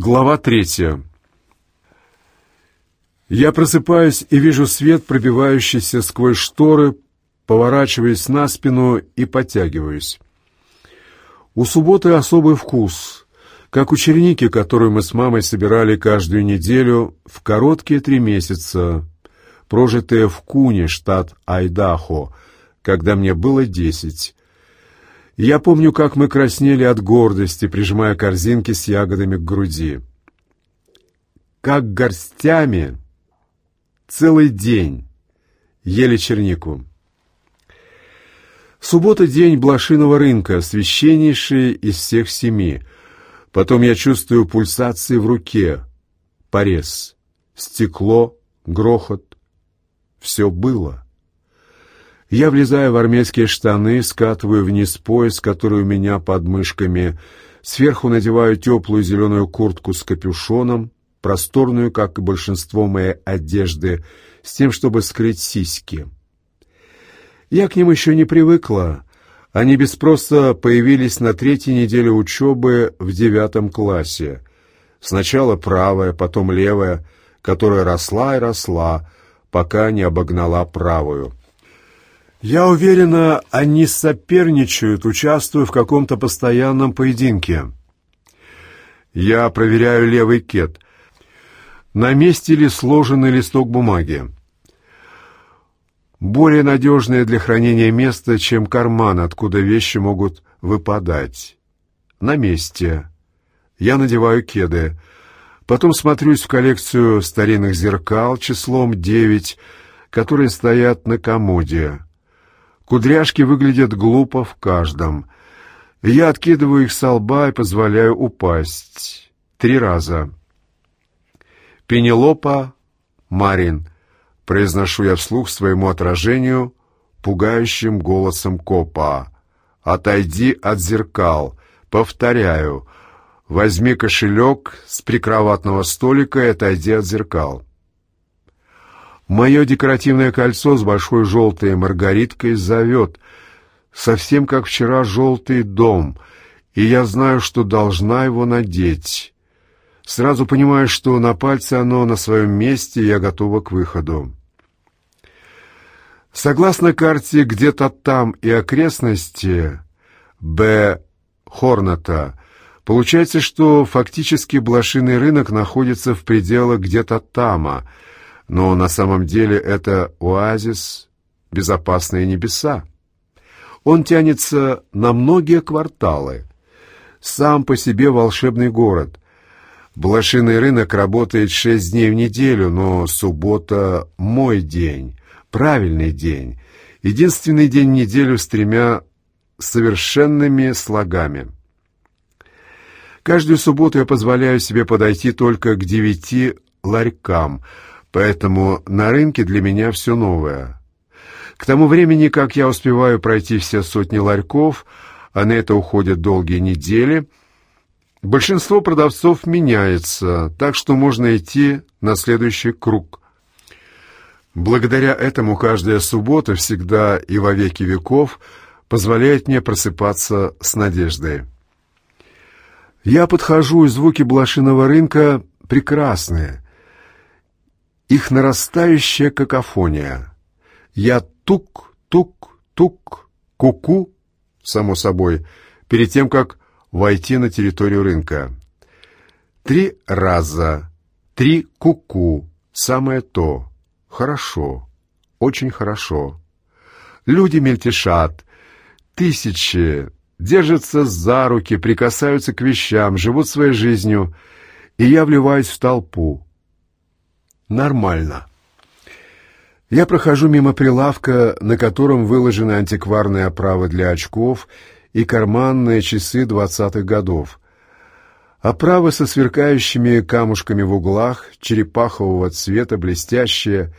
Глава третья. Я просыпаюсь и вижу свет, пробивающийся сквозь шторы, поворачиваюсь на спину и подтягиваюсь. У субботы особый вкус, как у черники, которую мы с мамой собирали каждую неделю в короткие три месяца, прожитые в Куне, штат Айдахо, когда мне было десять. Я помню, как мы краснели от гордости, прижимая корзинки с ягодами к груди. Как горстями целый день ели чернику. Суббота — день блошиного рынка, священнейший из всех семи. Потом я чувствую пульсации в руке, порез, стекло, грохот. Все было. Я влезаю в армейские штаны, скатываю вниз пояс, который у меня под мышками, сверху надеваю теплую зеленую куртку с капюшоном, просторную, как и большинство моей одежды, с тем, чтобы скрыть сиськи. Я к ним еще не привыкла. Они без спроса появились на третьей неделе учебы в девятом классе. Сначала правая, потом левая, которая росла и росла, пока не обогнала правую. Я уверена, они соперничают, участвуя в каком-то постоянном поединке. Я проверяю левый кет. На месте ли сложенный листок бумаги? Более надежное для хранения место, чем карман, откуда вещи могут выпадать. На месте. Я надеваю кеды. Потом смотрюсь в коллекцию старинных зеркал числом девять, которые стоят на комоде. Кудряшки выглядят глупо в каждом. Я откидываю их со лба и позволяю упасть. Три раза. «Пенелопа, Марин», — произношу я вслух своему отражению пугающим голосом копа. «Отойди от зеркал. Повторяю. Возьми кошелек с прикроватного столика и отойди от зеркал». Мое декоративное кольцо с большой желтой маргариткой зовет, совсем как вчера желтый дом, и я знаю, что должна его надеть. Сразу понимаю, что на пальце оно на своем месте, и я готова к выходу. Согласно карте где-то там и окрестности Б. Хорната, получается, что фактически блошиный рынок находится в пределах где-то тама — но на самом деле это оазис, безопасные небеса. Он тянется на многие кварталы. Сам по себе волшебный город. Блошиный рынок работает шесть дней в неделю, но суббота — мой день, правильный день. Единственный день в неделю с тремя совершенными слогами. Каждую субботу я позволяю себе подойти только к девяти ларькам — Поэтому на рынке для меня все новое. К тому времени, как я успеваю пройти все сотни ларьков, а на это уходят долгие недели, большинство продавцов меняется, так что можно идти на следующий круг. Благодаря этому каждая суббота всегда и во веки веков позволяет мне просыпаться с надеждой. Я подхожу, и звуки блошиного рынка прекрасные — их нарастающая какофония. Я тук-тук-тук, ку-ку, само собой, перед тем, как войти на территорию рынка. Три раза, три ку-ку, самое то. Хорошо, очень хорошо. Люди мельтешат, тысячи, держатся за руки, прикасаются к вещам, живут своей жизнью, и я вливаюсь в толпу нормально. Я прохожу мимо прилавка, на котором выложены антикварные оправы для очков и карманные часы двадцатых годов. Оправы со сверкающими камушками в углах, черепахового цвета, блестящие.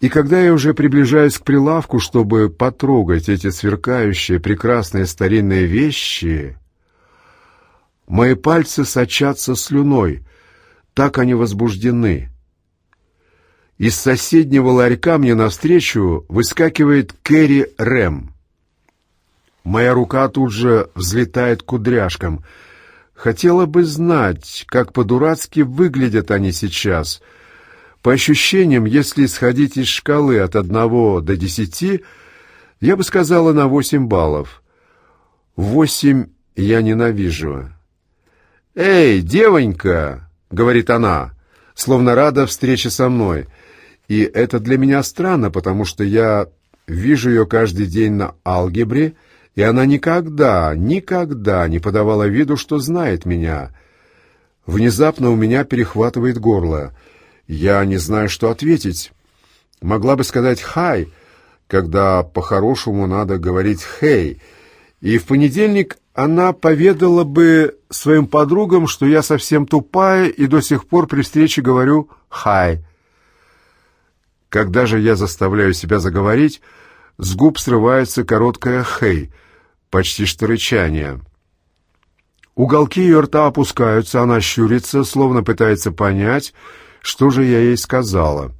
И когда я уже приближаюсь к прилавку, чтобы потрогать эти сверкающие, прекрасные старинные вещи, мои пальцы сочатся слюной, так они возбуждены. Из соседнего ларька мне навстречу выскакивает Кэрри Рэм. Моя рука тут же взлетает кудряшкам. Хотела бы знать, как по-дурацки выглядят они сейчас. По ощущениям, если исходить из шкалы от одного до десяти, я бы сказала на восемь баллов. Восемь я ненавижу. «Эй, девонька!» — говорит она, словно рада встрече со мной. И это для меня странно, потому что я вижу ее каждый день на алгебре, и она никогда, никогда не подавала виду, что знает меня. Внезапно у меня перехватывает горло. Я не знаю, что ответить. Могла бы сказать «хай», когда по-хорошему надо говорить «хей», и в понедельник она поведала бы своим подругам, что я совсем тупая и до сих пор при встрече говорю «хай». Когда же я заставляю себя заговорить, с губ срывается короткое «хей», почти что рычание. Уголки ее рта опускаются, она щурится, словно пытается понять, что же я ей сказала.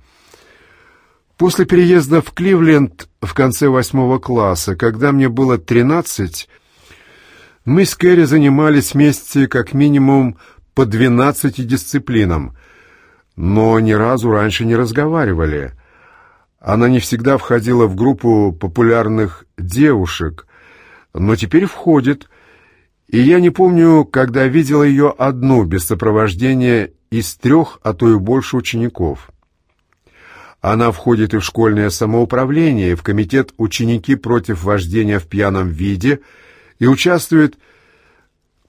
После переезда в Кливленд в конце восьмого класса, когда мне было тринадцать, мы с Кэрри занимались вместе как минимум по двенадцати дисциплинам, но ни разу раньше не разговаривали. Она не всегда входила в группу популярных девушек, но теперь входит, и я не помню, когда видел ее одну без сопровождения из трех, а то и больше учеников. Она входит и в школьное самоуправление, и в комитет «Ученики против вождения в пьяном виде» и участвует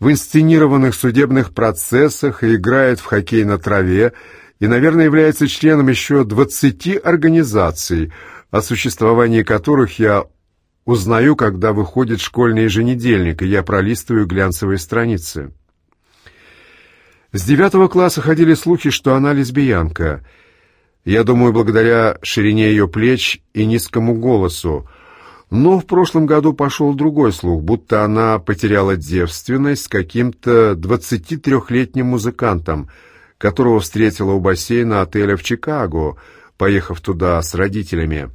в инсценированных судебных процессах и играет в хоккей на траве, и, наверное, является членом еще двадцати организаций, о существовании которых я Узнаю, когда выходит школьный еженедельник, и я пролистываю глянцевые страницы. С девятого класса ходили слухи, что она лесбиянка. Я думаю, благодаря ширине ее плеч и низкому голосу. Но в прошлом году пошел другой слух, будто она потеряла девственность с каким-то 23-летним музыкантом, которого встретила у бассейна отеля в Чикаго, поехав туда с родителями.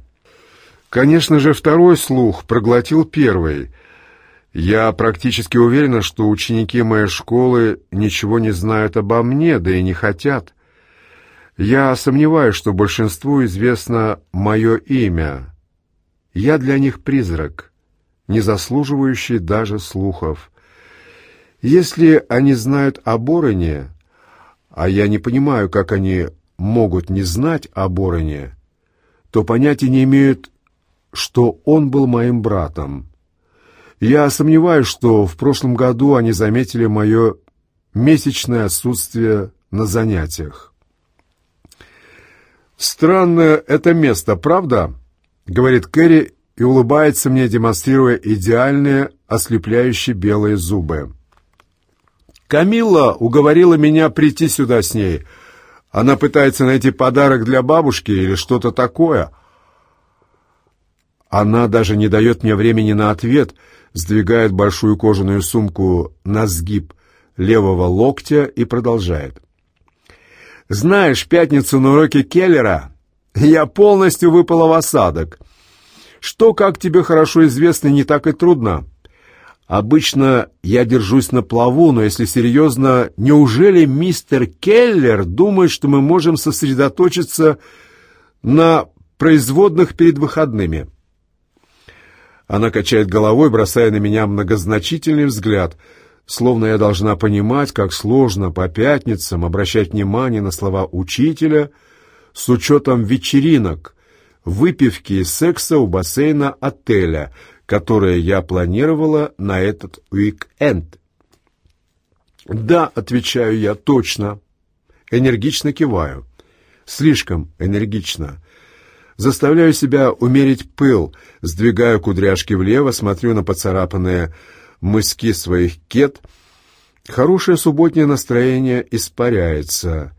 Конечно же, второй слух проглотил первый. Я практически уверена, что ученики моей школы ничего не знают обо мне, да и не хотят. Я сомневаюсь, что большинству известно мое имя. Я для них призрак, не заслуживающий даже слухов. Если они знают о Бороне, а я не понимаю, как они могут не знать о Бороне, то понятия не имеют что он был моим братом. Я сомневаюсь, что в прошлом году они заметили мое месячное отсутствие на занятиях. «Странное это место, правда?» — говорит Кэрри и улыбается мне, демонстрируя идеальные, ослепляющие белые зубы. «Камилла уговорила меня прийти сюда с ней. Она пытается найти подарок для бабушки или что-то такое». Она даже не дает мне времени на ответ, сдвигает большую кожаную сумку на сгиб левого локтя и продолжает. «Знаешь, пятницу на уроке Келлера я полностью выпала в осадок. Что, как тебе хорошо известно, не так и трудно. Обычно я держусь на плаву, но если серьезно, неужели мистер Келлер думает, что мы можем сосредоточиться на производных перед выходными?» Она качает головой, бросая на меня многозначительный взгляд, словно я должна понимать, как сложно по пятницам обращать внимание на слова учителя с учетом вечеринок, выпивки и секса у бассейна отеля, которые я планировала на этот уик-энд. «Да», — отвечаю я, — «точно». Энергично киваю. Слишком энергично. Заставляю себя умерить пыл, сдвигаю кудряшки влево, смотрю на поцарапанные мыски своих кет. Хорошее субботнее настроение испаряется.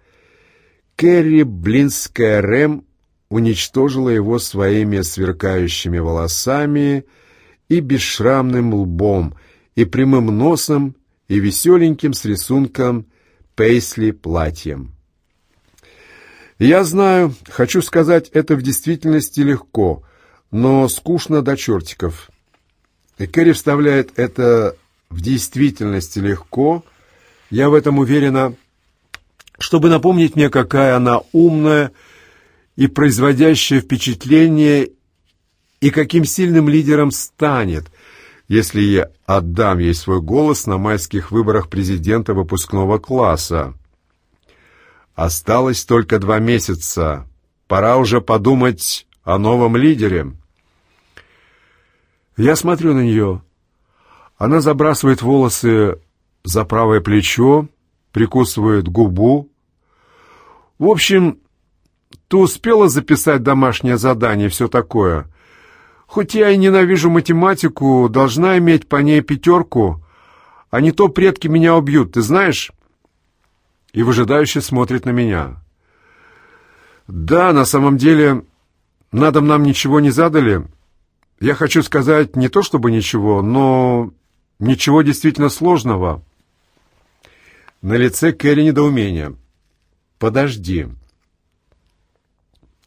Кэрри Блинская Рэм уничтожила его своими сверкающими волосами и бесшрамным лбом, и прямым носом, и веселеньким с рисунком пейсли платьем. Я знаю, хочу сказать это в действительности легко, но скучно до чертиков. И Кэрри вставляет это в действительности легко Я в этом уверена, чтобы напомнить мне, какая она умная и производящая впечатление, и каким сильным лидером станет, если я отдам ей свой голос на майских выборах президента выпускного класса. Осталось только два месяца. Пора уже подумать о новом лидере. Я смотрю на нее. Она забрасывает волосы за правое плечо, прикусывает губу. В общем, ты успела записать домашнее задание и все такое. Хоть я и ненавижу математику, должна иметь по ней пятерку, а не то предки меня убьют, ты знаешь?» И выжидающе смотрит на меня. «Да, на самом деле, на дом нам ничего не задали. Я хочу сказать не то чтобы ничего, но ничего действительно сложного». На лице Кэрри недоумение. «Подожди.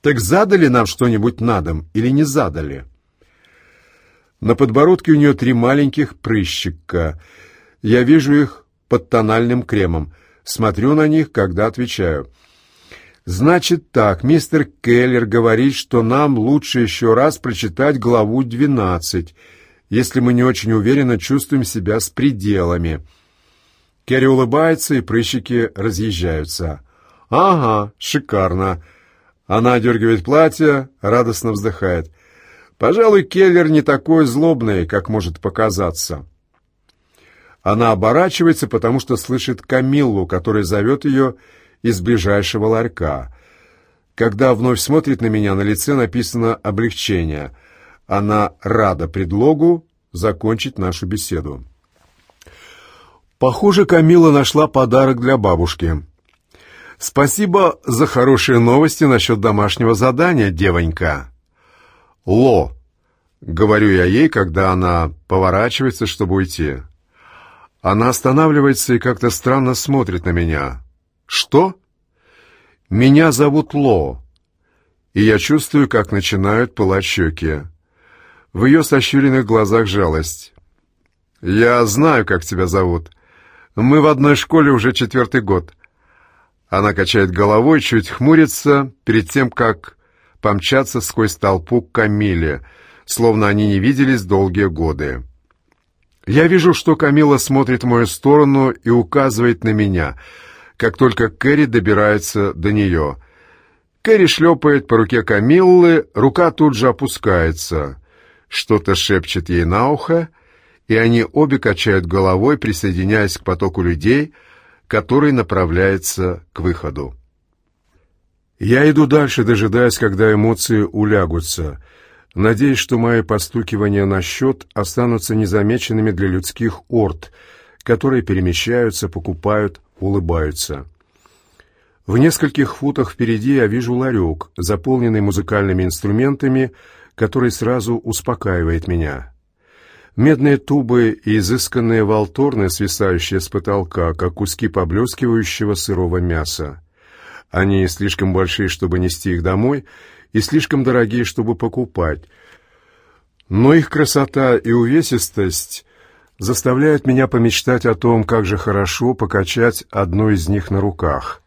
Так задали нам что-нибудь на дом или не задали?» На подбородке у нее три маленьких прыщика. Я вижу их под тональным кремом. Смотрю на них, когда отвечаю. «Значит так, мистер Келлер говорит, что нам лучше еще раз прочитать главу 12, если мы не очень уверенно чувствуем себя с пределами». Керри улыбается, и прыщики разъезжаются. «Ага, шикарно». Она одергивает платье, радостно вздыхает. «Пожалуй, Келлер не такой злобный, как может показаться». Она оборачивается, потому что слышит Камиллу, который зовет ее из ближайшего ларька. Когда вновь смотрит на меня, на лице написано «облегчение». Она рада предлогу закончить нашу беседу. Похоже, Камила нашла подарок для бабушки. Спасибо за хорошие новости насчет домашнего задания, девонька. Ло, говорю я ей, когда она поворачивается, чтобы уйти. Она останавливается и как-то странно смотрит на меня. «Что?» «Меня зовут Ло, и я чувствую, как начинают пылать щеки. В ее сощуренных глазах жалость. «Я знаю, как тебя зовут. Мы в одной школе уже четвертый год». Она качает головой, чуть хмурится, перед тем, как помчаться сквозь толпу к Камиле, словно они не виделись долгие годы. Я вижу, что Камила смотрит в мою сторону и указывает на меня, как только Кэрри добирается до нее. Кэрри шлепает по руке Камиллы, рука тут же опускается. Что-то шепчет ей на ухо, и они обе качают головой, присоединяясь к потоку людей, который направляется к выходу. Я иду дальше, дожидаясь, когда эмоции улягутся — Надеюсь, что мои постукивания на счет останутся незамеченными для людских орд, которые перемещаются, покупают, улыбаются. В нескольких футах впереди я вижу ларек, заполненный музыкальными инструментами, который сразу успокаивает меня. Медные тубы и изысканные волторны, свисающие с потолка, как куски поблескивающего сырого мяса. Они слишком большие, чтобы нести их домой, и слишком дорогие, чтобы покупать. Но их красота и увесистость заставляют меня помечтать о том, как же хорошо покачать одну из них на руках.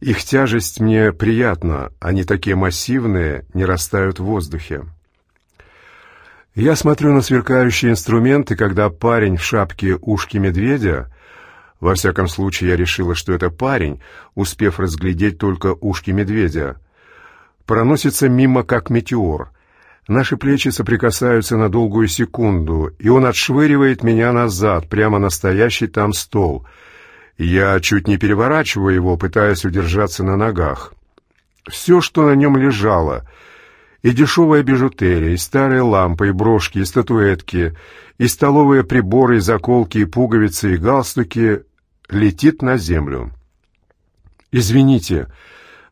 Их тяжесть мне приятна, они такие массивные, не растают в воздухе. Я смотрю на сверкающие инструменты, когда парень в шапке ушки медведя, во всяком случае я решила, что это парень, успев разглядеть только ушки медведя, проносится мимо как метеор. Наши плечи соприкасаются на долгую секунду, и он отшвыривает меня назад, прямо на стоящий там стол. Я чуть не переворачиваю его, пытаясь удержаться на ногах. Все, что на нем лежало, и дешевая бижутерия, и старые лампы, и брошки, и статуэтки, и столовые приборы, и заколки, и пуговицы, и галстуки, летит на землю. «Извините»,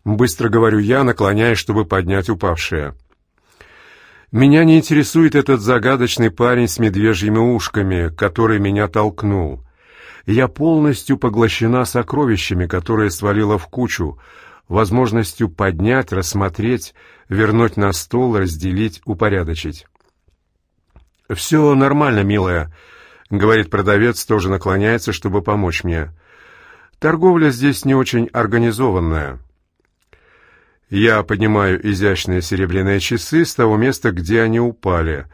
Быстро говорю я, наклоняясь, чтобы поднять упавшее. Меня не интересует этот загадочный парень с медвежьими ушками, который меня толкнул. Я полностью поглощена сокровищами, которые свалила в кучу, возможностью поднять, рассмотреть, вернуть на стол, разделить, упорядочить. «Все нормально, милая», — говорит продавец, тоже наклоняется, чтобы помочь мне. «Все Торговля здесь не очень организованная. Я поднимаю изящные серебряные часы с того места, где они упали,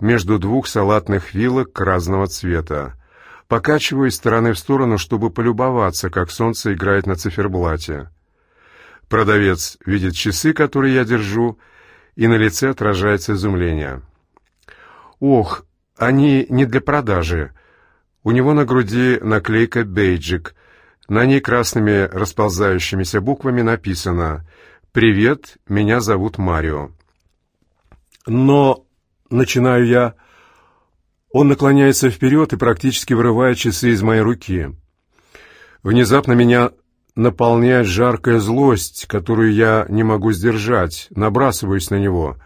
между двух салатных вилок разного цвета. Покачиваю из стороны в сторону, чтобы полюбоваться, как солнце играет на циферблате. Продавец видит часы, которые я держу, и на лице отражается изумление. «Ох, они не для продажи. У него на груди наклейка «Бейджик». На ней красными расползающимися буквами написано «Привет, меня зовут Марио». Но, начинаю я, он наклоняется вперед и практически вырывает часы из моей руки. Внезапно меня наполняет жаркая злость, которую я не могу сдержать, набрасываюсь на него.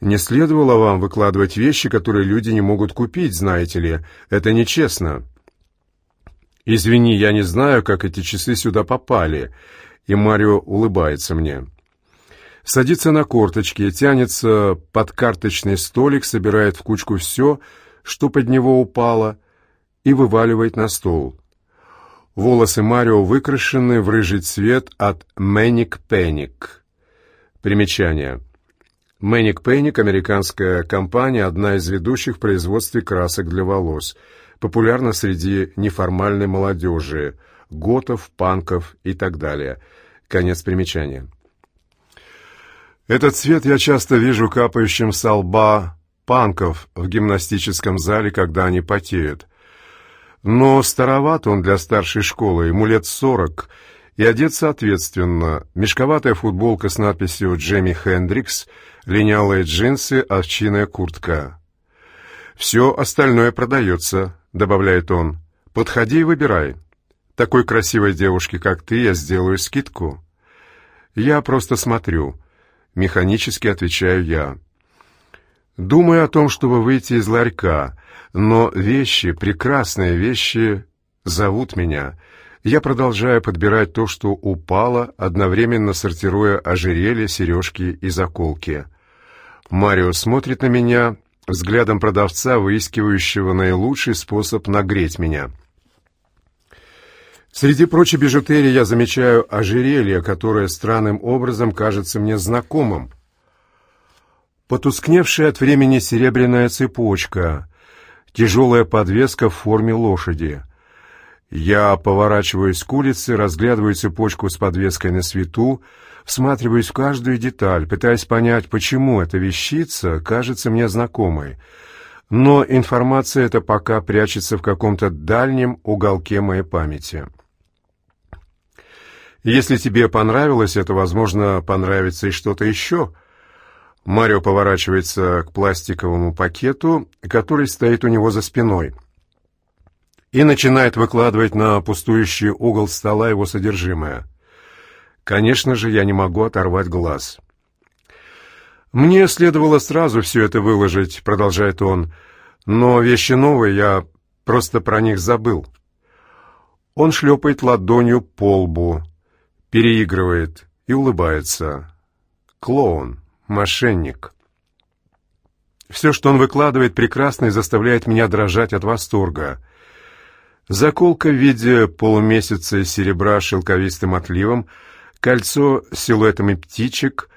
Не следовало вам выкладывать вещи, которые люди не могут купить, знаете ли. Это нечестно. Извини, я не знаю, как эти часы сюда попали и Марио улыбается мне. Садится на корточки, тянется под карточный столик, собирает в кучку все, что под него упало, и вываливает на стол. Волосы Марио выкрашены в рыжий цвет от «Мэник Пэник». Примечание. «Мэник Пэник» — американская компания, одна из ведущих в производстве красок для волос, популярна среди неформальной молодежи — готов, панков и так далее. Конец примечания. Этот цвет я часто вижу капающим со лба панков в гимнастическом зале, когда они потеют. Но староват он для старшей школы, ему лет сорок, и одет соответственно. Мешковатая футболка с надписью «Джемми Хендрикс», линялые джинсы, овчиная куртка. «Все остальное продается», — добавляет он. «Подходи и выбирай». Такой красивой девушке, как ты, я сделаю скидку. Я просто смотрю. Механически отвечаю я. Думаю о том, чтобы выйти из ларька, но вещи, прекрасные вещи, зовут меня. Я продолжаю подбирать то, что упало, одновременно сортируя ожерелья, сережки и заколки. Марио смотрит на меня взглядом продавца, выискивающего наилучший способ нагреть меня. Среди прочей бижутерии я замечаю ожерелье, которое странным образом кажется мне знакомым. Потускневшая от времени серебряная цепочка, тяжелая подвеска в форме лошади. Я поворачиваюсь к улице, разглядываю цепочку с подвеской на свету, всматриваюсь в каждую деталь, пытаясь понять, почему эта вещица кажется мне знакомой. Но информация эта пока прячется в каком-то дальнем уголке моей памяти. Если тебе понравилось это, возможно, понравится и что-то еще. Марио поворачивается к пластиковому пакету, который стоит у него за спиной, и начинает выкладывать на пустующий угол стола его содержимое. Конечно же, я не могу оторвать глаз. «Мне следовало сразу все это выложить», — продолжает он, «но вещи новые, я просто про них забыл». Он шлепает ладонью по лбу переигрывает и улыбается. Клоун, мошенник. Все, что он выкладывает, прекрасно и заставляет меня дрожать от восторга. Заколка в виде полумесяца серебра с шелковистым отливом, кольцо с силуэтами птичек,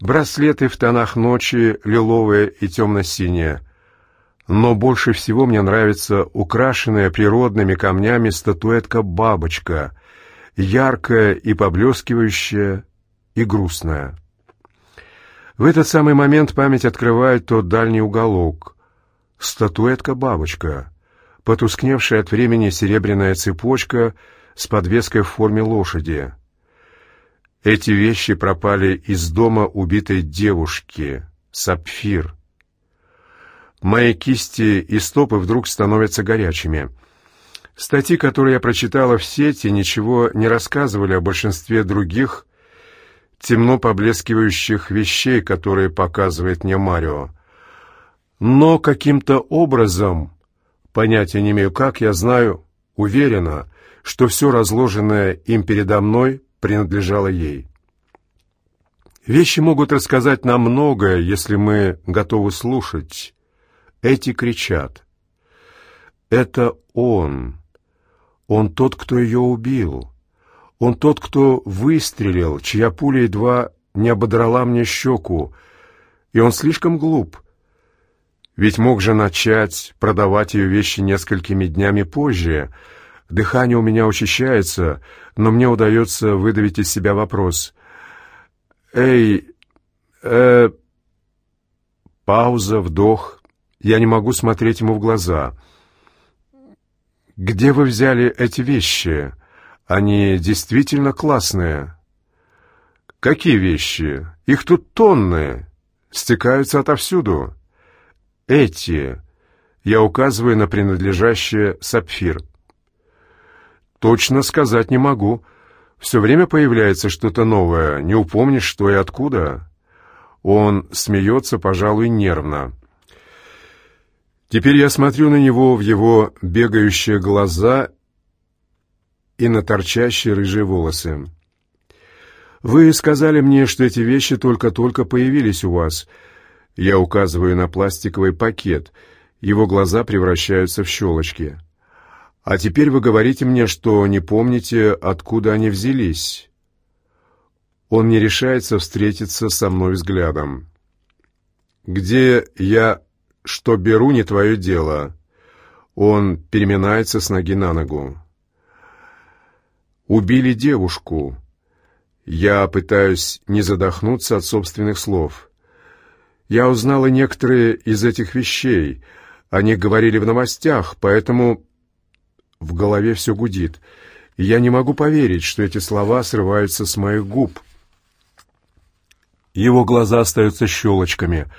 браслеты в тонах ночи, лиловые и темно-синие. Но больше всего мне нравится украшенная природными камнями статуэтка-бабочка — яркая и поблескивающая, и грустная. В этот самый момент память открывает тот дальний уголок. Статуэтка-бабочка, потускневшая от времени серебряная цепочка с подвеской в форме лошади. Эти вещи пропали из дома убитой девушки, сапфир. Мои кисти и стопы вдруг становятся горячими — Статьи, которые я прочитала в сети, ничего не рассказывали о большинстве других темно поблескивающих вещей, которые показывает мне Марио. Но каким-то образом, понятия не имею как, я знаю, уверена, что все разложенное им передо мной принадлежало ей. Вещи могут рассказать нам многое, если мы готовы слушать. Эти кричат. Это он. Он тот, кто ее убил. Он тот, кто выстрелил, чья пуля едва не ободрала мне щеку. И он слишком глуп. Ведь мог же начать продавать ее вещи несколькими днями позже. Дыхание у меня учащается, но мне удается выдавить из себя вопрос. «Эй, э...» Пауза, вдох. Я не могу смотреть ему в глаза. «Где вы взяли эти вещи? Они действительно классные». «Какие вещи? Их тут тонны. Стекаются отовсюду». «Эти...» Я указываю на принадлежащее сапфир. «Точно сказать не могу. Все время появляется что-то новое. Не упомнишь, что и откуда». Он смеется, пожалуй, нервно. Теперь я смотрю на него в его бегающие глаза и на торчащие рыжие волосы. «Вы сказали мне, что эти вещи только-только появились у вас». Я указываю на пластиковый пакет. Его глаза превращаются в щелочки. «А теперь вы говорите мне, что не помните, откуда они взялись». Он не решается встретиться со мной взглядом. «Где я что беру, не твое дело». Он переминается с ноги на ногу. «Убили девушку». Я пытаюсь не задохнуться от собственных слов. Я узнала некоторые из этих вещей. О них говорили в новостях, поэтому в голове все гудит. Я не могу поверить, что эти слова срываются с моих губ. Его глаза остаются щелочками —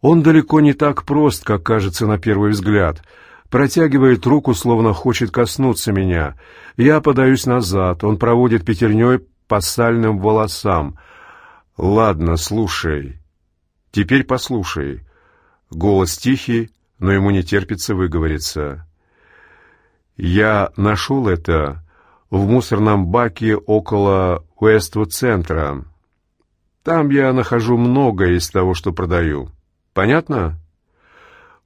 он далеко не так прост, как кажется на первый взгляд. Протягивает руку, словно хочет коснуться меня. Я подаюсь назад. Он проводит пятерней по сальным волосам. «Ладно, слушай. Теперь послушай». Голос тихий, но ему не терпится выговориться. «Я нашел это в мусорном баке около Уэствуд-центра. Там я нахожу многое из того, что продаю». Понятно?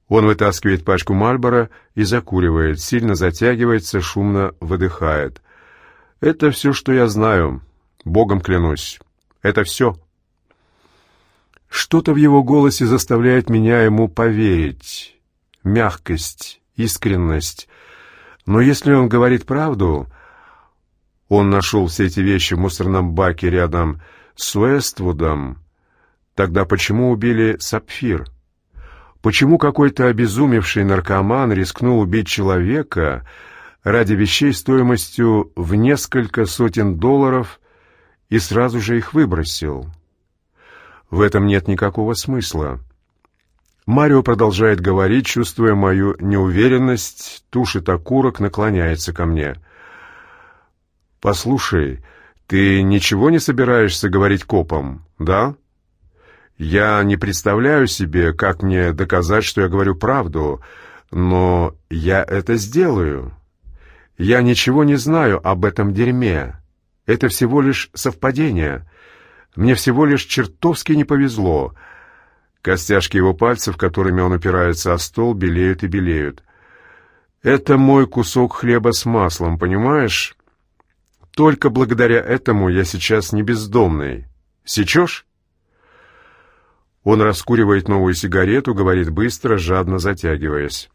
Он вытаскивает пачку Мальбора и закуривает, сильно затягивается, шумно выдыхает. Это все, что я знаю. Богом клянусь. Это все. Что-то в его голосе заставляет меня ему поверить. Мягкость, искренность. Но если он говорит правду... Он нашел все эти вещи в мусорном баке рядом с Уэствудом. Тогда почему убили Сапфир? Почему какой-то обезумевший наркоман рискнул убить человека ради вещей стоимостью в несколько сотен долларов и сразу же их выбросил? В этом нет никакого смысла. Марио продолжает говорить, чувствуя мою неуверенность, тушит окурок, наклоняется ко мне. «Послушай, ты ничего не собираешься говорить копам, да?» Я не представляю себе, как мне доказать, что я говорю правду, но я это сделаю. Я ничего не знаю об этом дерьме. Это всего лишь совпадение. Мне всего лишь чертовски не повезло. Костяшки его пальцев, которыми он опирается о стол, белеют и белеют. Это мой кусок хлеба с маслом, понимаешь? Только благодаря этому я сейчас не бездомный. Сечешь? Он раскуривает новую сигарету, говорит быстро, жадно затягиваясь.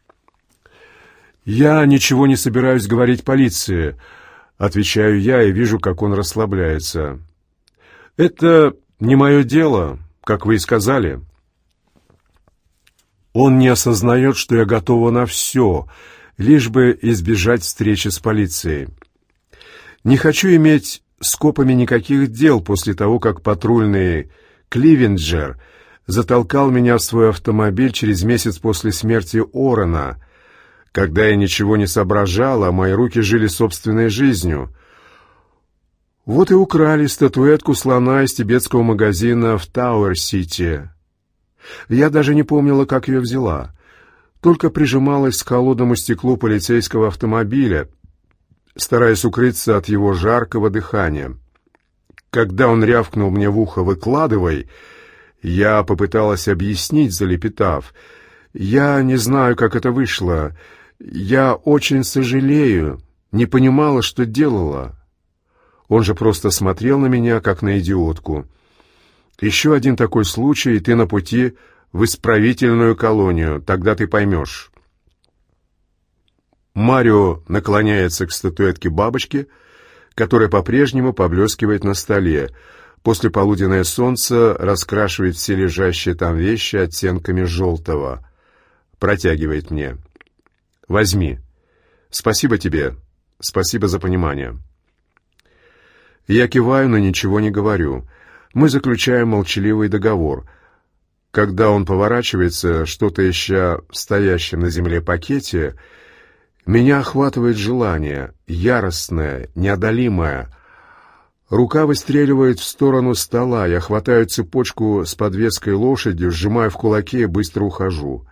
«Я ничего не собираюсь говорить полиции», — отвечаю я и вижу, как он расслабляется. «Это не мое дело, как вы и сказали». Он не осознает, что я готова на все, лишь бы избежать встречи с полицией. Не хочу иметь с копами никаких дел после того, как патрульный Кливенджер — затолкал меня в свой автомобиль через месяц после смерти Орона, когда я ничего не соображала, а мои руки жили собственной жизнью. Вот и украла статуэтку слона из тибетского магазина в Тауэр-Сити. Я даже не помнила, как ее взяла. Только прижималась к холодному стеклу полицейского автомобиля, стараясь укрыться от его жаркого дыхания. Когда он рявкнул мне в ухо «выкладывай», я попыталась объяснить, залепетав. «Я не знаю, как это вышло. Я очень сожалею. не понимала, что делала. Он же просто смотрел на меня, как на идиотку. Еще один такой случай, и ты на пути в исправительную колонию, тогда ты поймешь. Марио наклоняется к статуэтке бабочки, которая по-прежнему поблескивает на столе. После полуденное солнце раскрашивает все лежащие там вещи оттенками желтого. Протягивает мне. «Возьми. Спасибо тебе. Спасибо за понимание». Я киваю, но ничего не говорю. Мы заключаем молчаливый договор. Когда он поворачивается, что-то ища в стоящем на земле пакете, меня охватывает желание, яростное, неодолимое. Рука выстреливает в сторону стола, я хватаю цепочку с подвеской лошади, сжимаю в кулаке и быстро ухожу.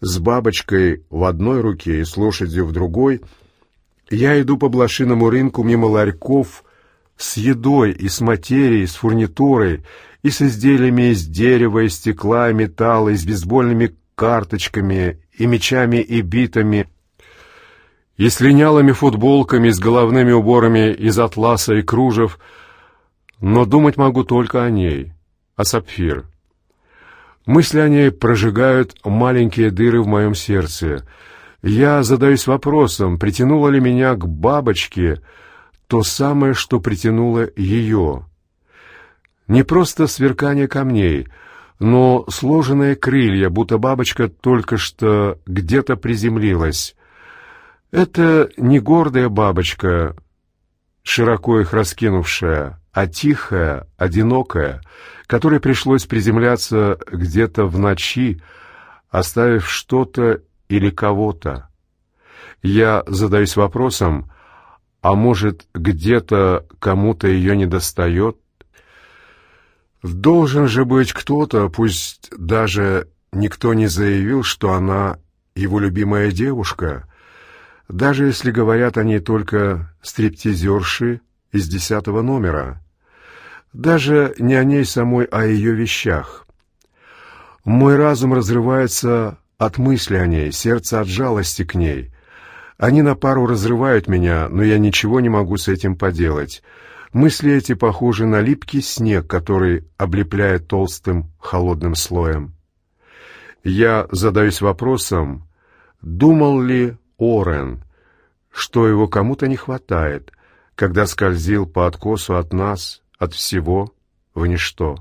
С бабочкой в одной руке и с лошадью в другой я иду по блошиному рынку мимо ларьков, с едой и с материей, с фурнитурой, и с изделиями из дерева, и стекла, и металла, и с бейсбольными карточками, и мечами, и битами, и с линялыми футболками, с головными уборами из атласа и кружев, но думать могу только о ней, о сапфир. Мысли о ней прожигают маленькие дыры в моем сердце. Я задаюсь вопросом, притянуло ли меня к бабочке, то самое, что притянуло ее. Не просто сверкание камней, но сложенные крылья, будто бабочка только что где-то приземлилась. Это не гордая бабочка, широко их раскинувшая, а тихая, одинокая, которой пришлось приземляться где-то в ночи, оставив что-то или кого-то. Я задаюсь вопросом, а может, где-то кому-то ее недостает? Должен же быть кто-то, пусть даже никто не заявил, что она его любимая девушка, даже если говорят о ней только стриптизерши из десятого номера. Даже не о ней самой, а о ее вещах. Мой разум разрывается от мысли о ней, сердце от жалости к ней. Они на пару разрывают меня, но я ничего не могу с этим поделать. Мысли эти похожи на липкий снег, который облепляет толстым холодным слоем. Я задаюсь вопросом, думал ли Орен, что его кому-то не хватает, когда скользил по откосу от нас, от всего, в ничто.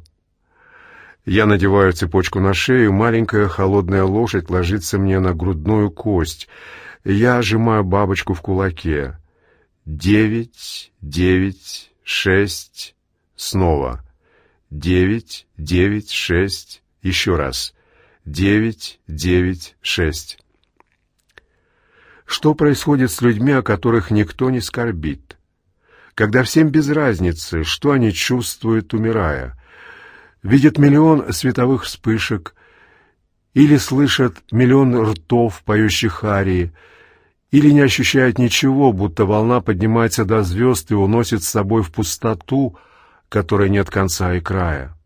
Я надеваю цепочку на шею, маленькая холодная лошадь ложится мне на грудную кость — я сжимаю бабочку в кулаке. Девять, девять, шесть. Снова. Девять, девять, шесть. Еще раз. Девять, девять, шесть. Что происходит с людьми, о которых никто не скорбит? Когда всем без разницы, что они чувствуют, умирая. Видят миллион световых вспышек или слышат миллион ртов, поющих арии, или не ощущает ничего, будто волна поднимается до звезд и уносит с собой в пустоту, которой нет конца и края.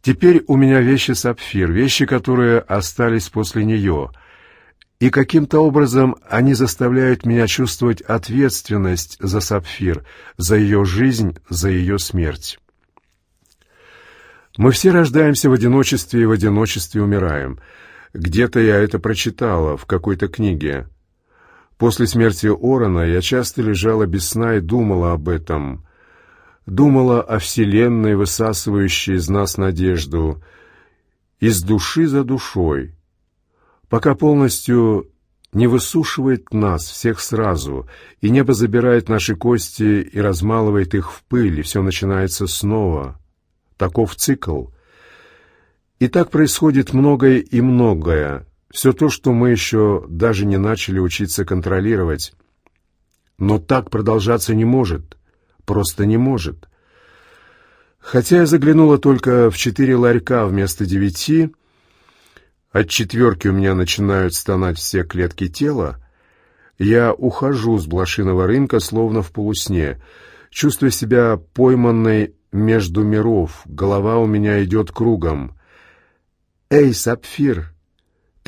Теперь у меня вещи сапфир, вещи, которые остались после нее, и каким-то образом они заставляют меня чувствовать ответственность за сапфир, за ее жизнь, за ее смерть. Мы все рождаемся в одиночестве и в одиночестве умираем. Где-то я это прочитала, в какой-то книге. После смерти Орона я часто лежала без сна и думала об этом. Думала о Вселенной, высасывающей из нас надежду, из души за душой, пока полностью не высушивает нас всех сразу, и небо забирает наши кости и размалывает их в пыль, и все начинается снова. Таков цикл. И так происходит многое и многое, все то, что мы еще даже не начали учиться контролировать. Но так продолжаться не может, просто не может. Хотя я заглянула только в четыре ларька вместо девяти, от четверки у меня начинают стонать все клетки тела, я ухожу с блошиного рынка, словно в полусне, чувствуя себя пойманной между миров, голова у меня идет кругом. «Эй, Сапфир!»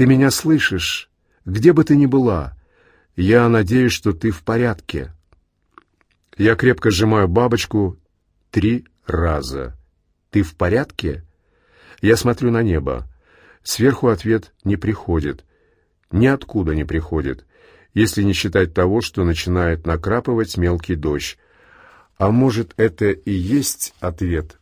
Ты меня слышишь? Где бы ты ни была, Я надеюсь, что ты в порядке. Я крепко сжимаю бабочку три раза. Ты в порядке? Я смотрю на небо. Сверху ответ не приходит. Ниоткуда не приходит, если не считать того, что начинает накрапывать мелкий дождь. А может, это и есть ответ